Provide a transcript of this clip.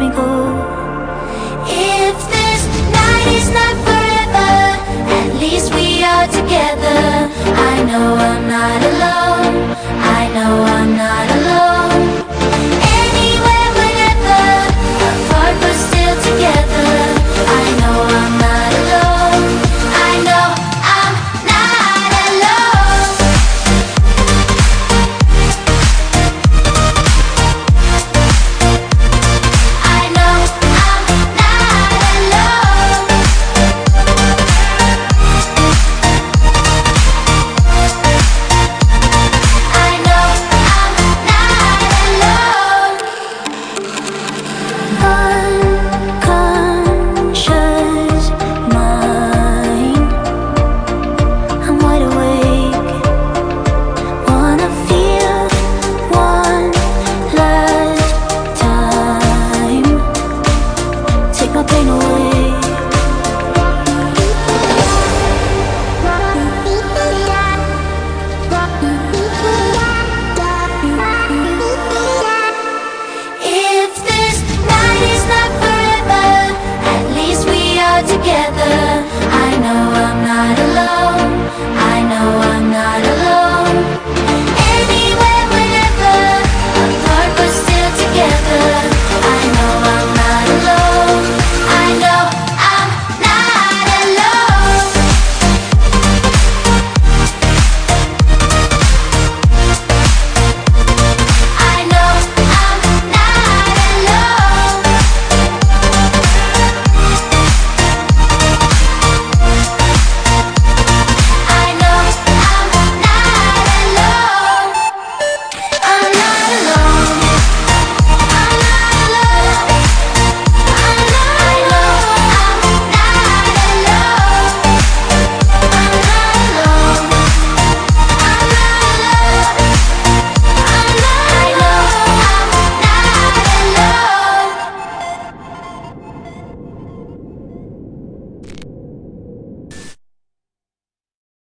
let me go.